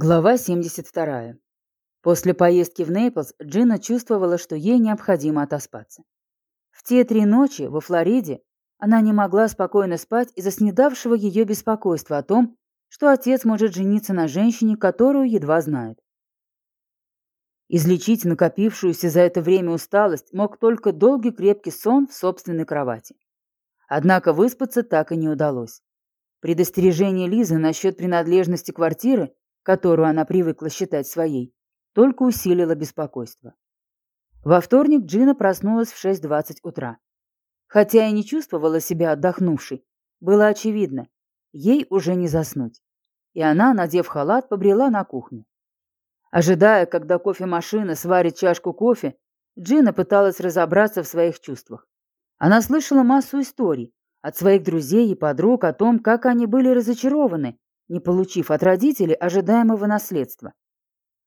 Глава 72. После поездки в Нейплс Джина чувствовала, что ей необходимо отоспаться. В те три ночи во Флориде она не могла спокойно спать из-за снедавшего ее беспокойства о том, что отец может жениться на женщине, которую едва знает. Излечить накопившуюся за это время усталость мог только долгий крепкий сон в собственной кровати. Однако выспаться так и не удалось. Предостережение Лизы насчет принадлежности квартиры которую она привыкла считать своей, только усилило беспокойство. Во вторник Джина проснулась в 6.20 утра. Хотя и не чувствовала себя отдохнувшей, было очевидно, ей уже не заснуть. И она, надев халат, побрела на кухню. Ожидая, когда кофемашина сварит чашку кофе, Джина пыталась разобраться в своих чувствах. Она слышала массу историй от своих друзей и подруг о том, как они были разочарованы, не получив от родителей ожидаемого наследства.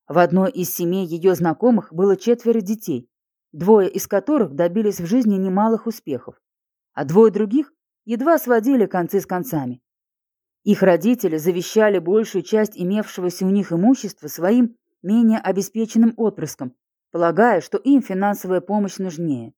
В одной из семей ее знакомых было четверо детей, двое из которых добились в жизни немалых успехов, а двое других едва сводили концы с концами. Их родители завещали большую часть имевшегося у них имущества своим менее обеспеченным отпрыскам, полагая, что им финансовая помощь нужнее.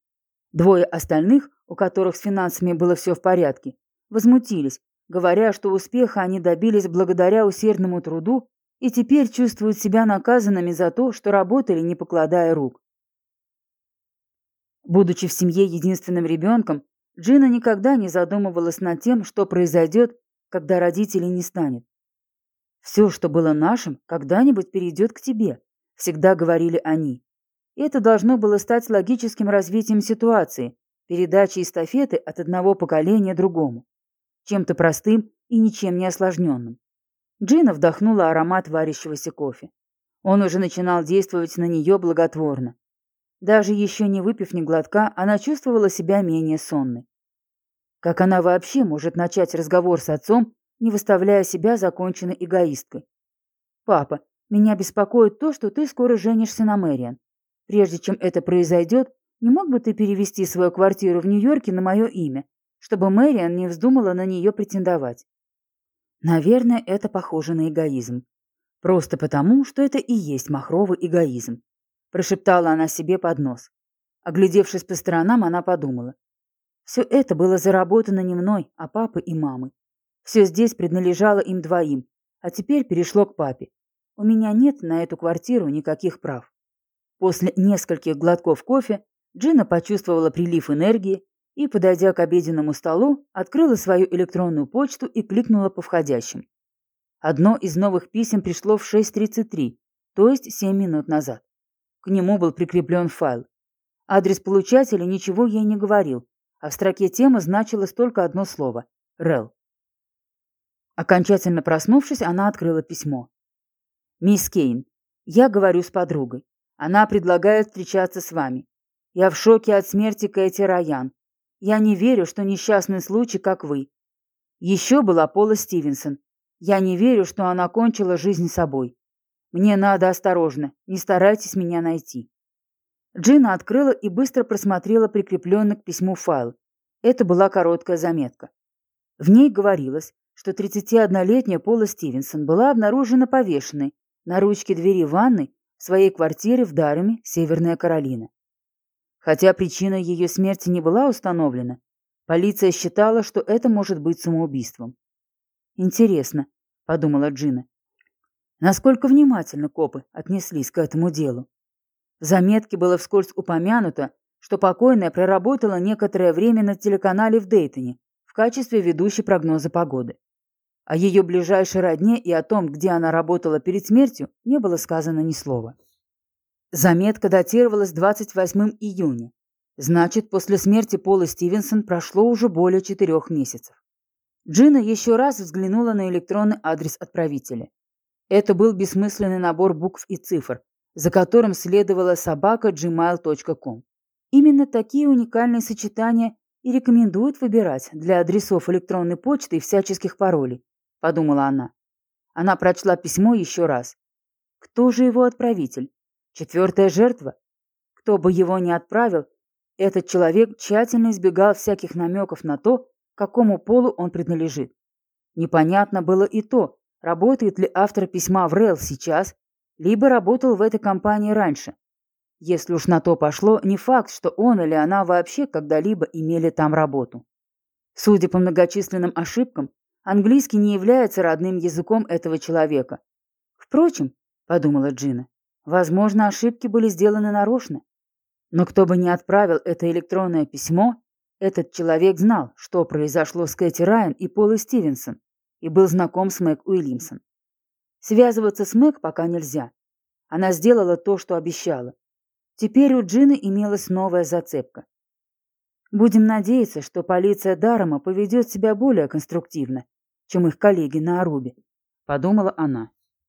Двое остальных, у которых с финансами было все в порядке, возмутились, говоря, что успеха они добились благодаря усердному труду и теперь чувствуют себя наказанными за то, что работали, не покладая рук. Будучи в семье единственным ребенком, Джина никогда не задумывалась над тем, что произойдет, когда родителей не станет. «Все, что было нашим, когда-нибудь перейдет к тебе», — всегда говорили они. И это должно было стать логическим развитием ситуации, передачей эстафеты от одного поколения другому чем-то простым и ничем не осложненным. Джина вдохнула аромат варящегося кофе. Он уже начинал действовать на нее благотворно. Даже еще не выпив ни глотка, она чувствовала себя менее сонной. Как она вообще может начать разговор с отцом, не выставляя себя законченной эгоисткой? «Папа, меня беспокоит то, что ты скоро женишься на Мэриан. Прежде чем это произойдет, не мог бы ты перевести свою квартиру в Нью-Йорке на мое имя? Чтобы Мэриан не вздумала на нее претендовать. Наверное, это похоже на эгоизм. Просто потому, что это и есть махровый эгоизм. Прошептала она себе под нос. Оглядевшись по сторонам, она подумала. Все это было заработано не мной, а папой и мамой. Все здесь принадлежало им двоим, а теперь перешло к папе. У меня нет на эту квартиру никаких прав. После нескольких глотков кофе Джина почувствовала прилив энергии и, подойдя к обеденному столу, открыла свою электронную почту и кликнула по входящим. Одно из новых писем пришло в 6.33, то есть 7 минут назад. К нему был прикреплен файл. Адрес получателя ничего ей не говорил, а в строке темы значилось только одно слово – «Рел». Окончательно проснувшись, она открыла письмо. «Мисс Кейн, я говорю с подругой. Она предлагает встречаться с вами. Я в шоке от смерти Кэти Райан. Я не верю, что несчастный случай, как вы. Еще была Пола Стивенсон. Я не верю, что она кончила жизнь собой. Мне надо осторожно, не старайтесь меня найти. Джина открыла и быстро просмотрела прикрепленный к письму файл. Это была короткая заметка. В ней говорилось, что 31-летняя Пола Стивенсон была обнаружена повешенной на ручке двери ванной в своей квартире в Дарами, Северная Каролина. Хотя причина ее смерти не была установлена, полиция считала, что это может быть самоубийством. «Интересно», — подумала Джина, — «насколько внимательно копы отнеслись к этому делу?» В заметке было вскользь упомянуто, что покойная проработала некоторое время на телеканале в Дейтоне в качестве ведущей прогноза погоды. О ее ближайшей родне и о том, где она работала перед смертью, не было сказано ни слова. Заметка датировалась 28 июня. Значит, после смерти Пола Стивенсон прошло уже более четырех месяцев. Джина еще раз взглянула на электронный адрес отправителя. Это был бессмысленный набор букв и цифр, за которым следовала собака gmail.com. Именно такие уникальные сочетания и рекомендуют выбирать для адресов электронной почты и всяческих паролей, подумала она. Она прочла письмо еще раз. Кто же его отправитель? Четвертая жертва? Кто бы его ни отправил, этот человек тщательно избегал всяких намеков на то, какому полу он принадлежит. Непонятно было и то, работает ли автор письма в РЭЛ сейчас, либо работал в этой компании раньше. Если уж на то пошло, не факт, что он или она вообще когда-либо имели там работу. Судя по многочисленным ошибкам, английский не является родным языком этого человека. Впрочем, подумала Джина, возможно, ошибки были сделаны нарочно. Но кто бы ни отправил это электронное письмо, этот человек знал, что произошло с Кэти Райан и Полой Стивенсон, и был знаком с Мэг Уильямсон. Связываться с Мэг пока нельзя. Она сделала то, что обещала. Теперь у Джины имелась новая зацепка. Будем надеяться, что полиция Дарома поведет себя более конструктивно, чем их коллеги на Арубе, подумала она.